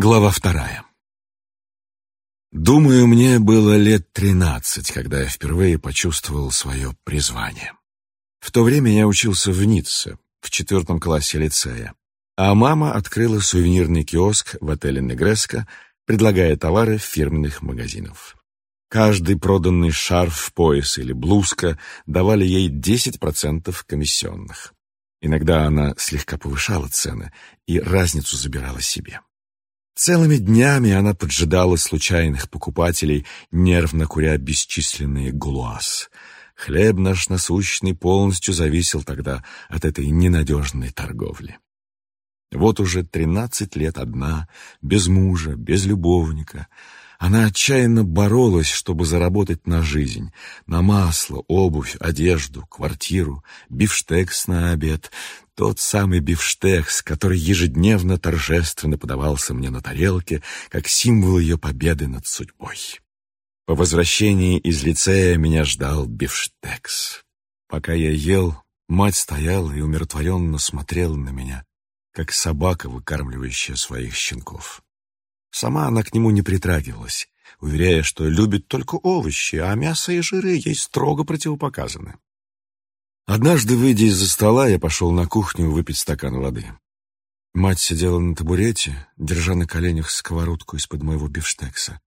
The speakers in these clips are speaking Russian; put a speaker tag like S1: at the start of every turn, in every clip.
S1: Глава вторая. Думаю, мне было лет тринадцать, когда я впервые почувствовал свое призвание. В то время я учился в Ницце, в четвертом классе лицея, а мама открыла сувенирный киоск в отеле «Негреско», предлагая товары фирменных магазинов. Каждый проданный шарф, пояс или блузка давали ей 10% комиссионных. Иногда она слегка повышала цены и разницу забирала себе. Целыми днями она поджидала случайных покупателей, нервно куря бесчисленные гулуаз. Хлеб наш насущный полностью зависел тогда от этой ненадежной торговли. Вот уже тринадцать лет одна, без мужа, без любовника. Она отчаянно боролась, чтобы заработать на жизнь, на масло, обувь, одежду, квартиру, бифштекс на обед, тот самый бифштекс, который ежедневно торжественно подавался мне на тарелке, как символ ее победы над судьбой. По возвращении из лицея меня ждал бифштекс. Пока я ел, мать стояла и умиротворенно смотрела на меня, как собака, выкармливающая своих щенков. Сама она к нему не притрагивалась, уверяя, что любит только овощи, а мясо и жиры ей строго противопоказаны. Однажды, выйдя из-за стола, я пошел на кухню выпить стакан воды. Мать сидела на табурете, держа на коленях сковородку из-под моего бифштекса.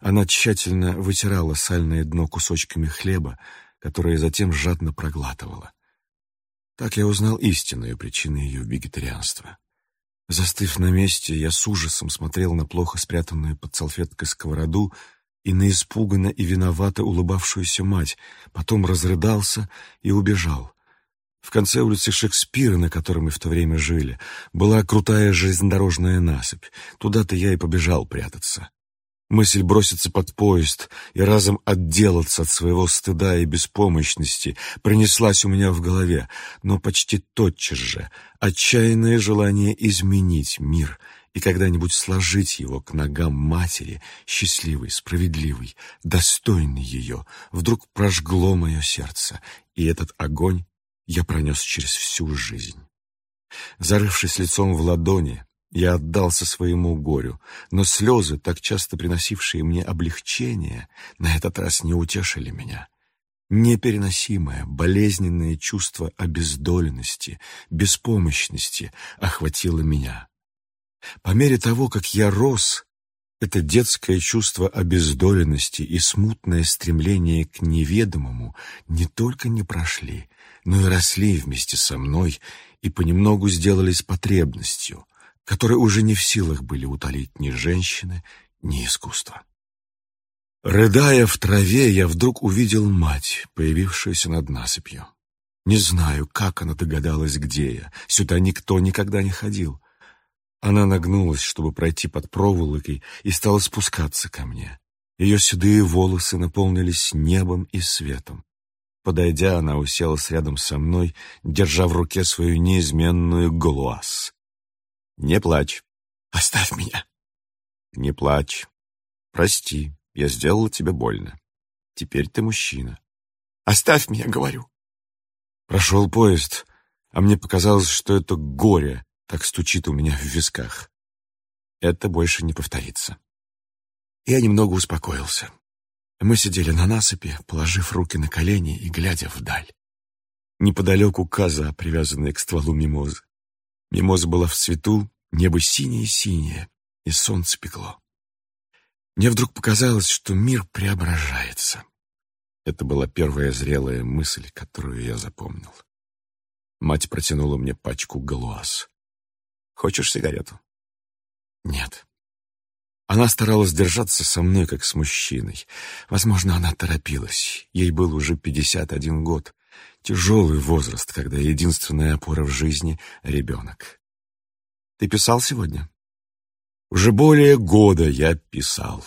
S1: Она тщательно вытирала сальное дно кусочками хлеба, которые затем жадно проглатывала. Так я узнал истинную причину ее вегетарианства. Застыв на месте, я с ужасом смотрел на плохо спрятанную под салфеткой сковороду и на испуганно и виновато улыбавшуюся мать, потом разрыдался и убежал. В конце улицы Шекспира, на которой мы в то время жили, была крутая железнодорожная насыпь. Туда-то я и побежал прятаться. Мысль броситься под поезд и разом отделаться от своего стыда и беспомощности пронеслась у меня в голове, но почти тотчас же отчаянное желание изменить мир — и когда-нибудь сложить его к ногам матери, счастливой, справедливой, достойной ее, вдруг прожгло мое сердце, и этот огонь я пронес через всю жизнь. Зарывшись лицом в ладони, я отдался своему горю, но слезы, так часто приносившие мне облегчение, на этот раз не утешили меня. Непереносимое, болезненное чувство обездоленности, беспомощности охватило меня. По мере того, как я рос, это детское чувство обездоленности и смутное стремление к неведомому не только не прошли, но и росли вместе со мной и понемногу сделались потребностью, которые уже не в силах были утолить ни женщины, ни искусство. Рыдая в траве, я вдруг увидел мать, появившуюся над насыпью. Не знаю, как она догадалась, где я. Сюда никто никогда не ходил. Она нагнулась, чтобы пройти под проволокой, и стала спускаться ко мне. Ее седые волосы наполнились небом и светом. Подойдя, она уселась рядом со мной, держа в руке свою неизменную глуаз. «Не плачь. Оставь меня». «Не плачь. Прости, я сделала тебе больно. Теперь ты мужчина». «Оставь меня, говорю». Прошел поезд, а мне показалось, что это горе так стучит у меня в висках. Это больше не повторится. Я немного успокоился. Мы сидели на насыпи, положив руки на колени и глядя вдаль. Неподалеку коза, привязанная к стволу мимозы. Мимоза была в цвету, небо синее-синее, и солнце пекло. Мне вдруг показалось, что мир преображается. Это была первая зрелая мысль, которую я запомнил. Мать протянула мне пачку галуаз. Хочешь сигарету? Нет. Она старалась держаться со мной, как с мужчиной. Возможно, она торопилась. Ей был уже 51 год. Тяжелый возраст, когда единственная опора в жизни — ребенок. Ты писал сегодня? Уже более года я писал.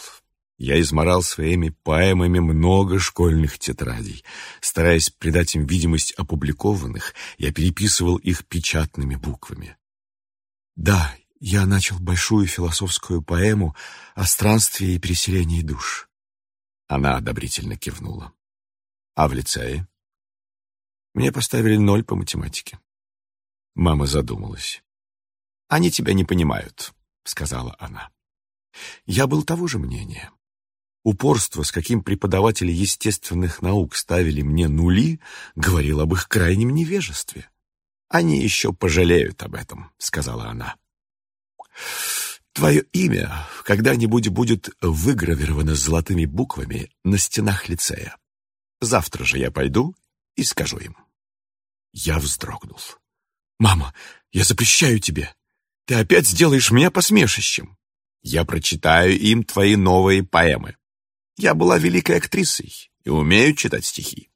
S1: Я изморал своими поэмами много школьных тетрадей. Стараясь придать им видимость опубликованных, я переписывал их печатными буквами. Да, я начал большую философскую поэму о странстве и переселении душ. Она одобрительно кивнула. А в лицее? Мне поставили ноль по математике. Мама задумалась. Они тебя не понимают. — сказала она. Я был того же мнения. Упорство, с каким преподаватели естественных наук ставили мне нули, говорил об их крайнем невежестве. «Они еще пожалеют об этом», — сказала она. «Твое имя когда-нибудь будет выгравировано золотыми буквами на стенах лицея. Завтра же я пойду и скажу им». Я вздрогнул. «Мама, я запрещаю тебе. Ты опять сделаешь меня посмешищем. Я прочитаю им твои новые поэмы. Я была великой актрисой и умею читать стихи.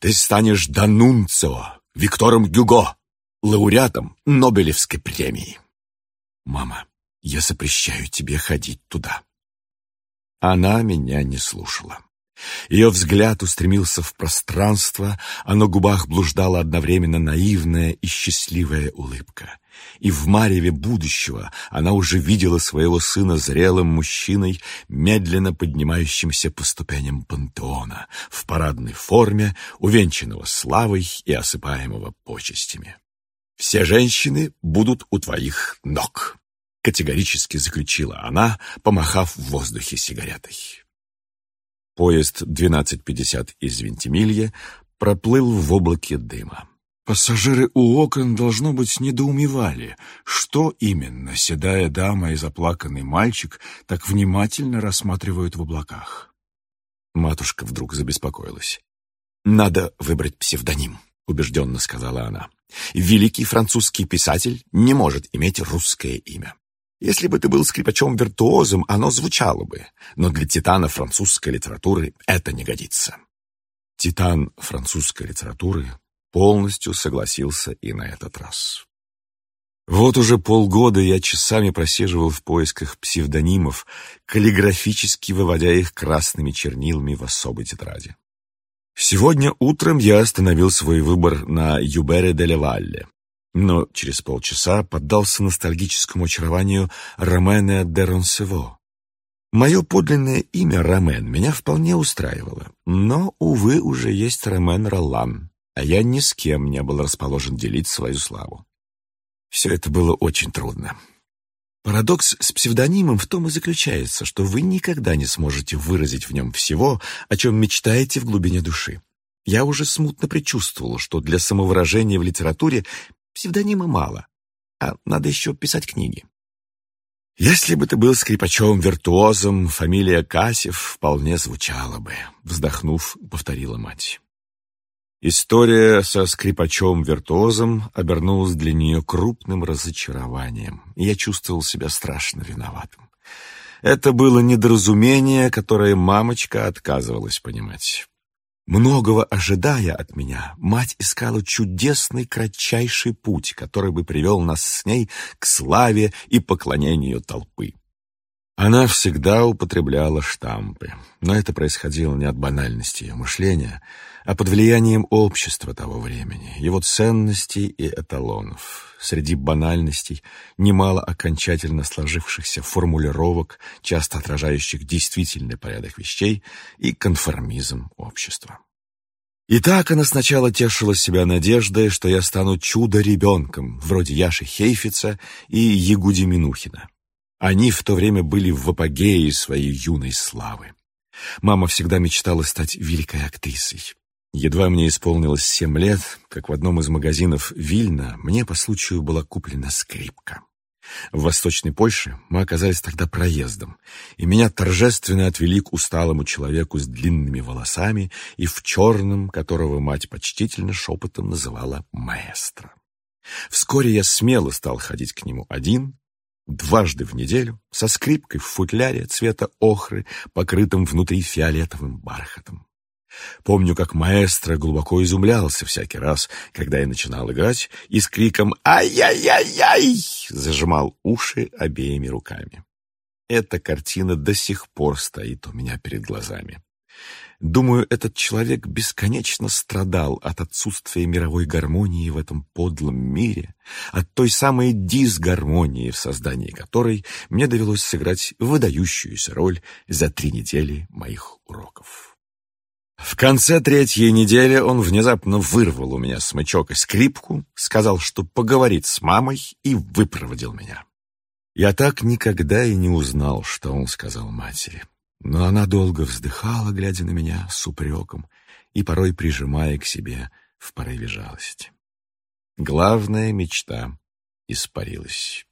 S1: Ты станешь Данунцио, Виктором Гюго, лауреатом Нобелевской премии. Мама, я запрещаю тебе ходить туда. Она меня не слушала. Ее взгляд устремился в пространство, а на губах блуждала одновременно наивная и счастливая улыбка. И в мареве будущего она уже видела своего сына зрелым мужчиной, медленно поднимающимся по ступеням пантеона, в парадной форме, увенчанного славой и осыпаемого почестями. «Все женщины будут у твоих ног», — категорически заключила она, помахав в воздухе сигаретой. Поезд 12.50 из Вентимилья проплыл в облаке дыма. Пассажиры у окон, должно быть, недоумевали, что именно седая дама и заплаканный мальчик так внимательно рассматривают в облаках. Матушка вдруг забеспокоилась. «Надо выбрать псевдоним», — убежденно сказала она. «Великий французский писатель не может иметь русское имя. Если бы ты был скрипачом-виртуозом, оно звучало бы, но для титана французской литературы это не годится. Титан французской литературы полностью согласился и на этот раз. Вот уже полгода я часами просиживал в поисках псевдонимов, каллиграфически выводя их красными чернилами в особой тетради. Сегодня утром я остановил свой выбор на Юбере де Левалле, но через полчаса поддался ностальгическому очарованию Ромене де Ронсево. Мое подлинное имя Ромен меня вполне устраивало, но, увы, уже есть Ромен Ролан, а я ни с кем не был расположен делить свою славу. Все это было очень трудно. Парадокс с псевдонимом в том и заключается, что вы никогда не сможете выразить в нем всего, о чем мечтаете в глубине души. Я уже смутно предчувствовал, что для самовыражения в литературе Псевдонима мало, а надо еще писать книги. «Если бы ты был скрипачом-виртуозом, фамилия Касев вполне звучала бы», — вздохнув, повторила мать. История со скрипачом-виртуозом обернулась для нее крупным разочарованием, и я чувствовал себя страшно виноватым. Это было недоразумение, которое мамочка отказывалась понимать. Многого ожидая от меня, мать искала чудесный кратчайший путь, который бы привел нас с ней к славе и поклонению толпы. Она всегда употребляла штампы, но это происходило не от банальности ее мышления, а под влиянием общества того времени, его ценностей и эталонов. Среди банальностей немало окончательно сложившихся формулировок, часто отражающих действительный порядок вещей и конформизм общества. И так она сначала тешила себя надеждой, что я стану чудо-ребенком, вроде Яши Хейфица и Ягуди Минухина. Они в то время были в апогее своей юной славы. Мама всегда мечтала стать великой актрисой. Едва мне исполнилось семь лет, как в одном из магазинов Вильна мне по случаю была куплена скрипка. В Восточной Польше мы оказались тогда проездом, и меня торжественно отвели к усталому человеку с длинными волосами и в черном, которого мать почтительно шепотом называла маэстро. Вскоре я смело стал ходить к нему один, дважды в неделю, со скрипкой в футляре цвета охры, покрытым внутри фиолетовым бархатом. Помню, как маэстро глубоко изумлялся всякий раз, когда я начинал играть, и с криком «Ай-яй-яй-яй!» зажимал уши обеими руками. Эта картина до сих пор стоит у меня перед глазами. Думаю, этот человек бесконечно страдал от отсутствия мировой гармонии в этом подлом мире, от той самой дисгармонии, в создании которой мне довелось сыграть выдающуюся роль за три недели моих уроков. В конце третьей недели он внезапно вырвал у меня смычок и скрипку, сказал, что поговорит с мамой, и выпроводил меня. Я так никогда и не узнал, что он сказал матери. Но она долго вздыхала, глядя на меня с упреком и порой прижимая к себе в порыве жалости. Главная мечта испарилась.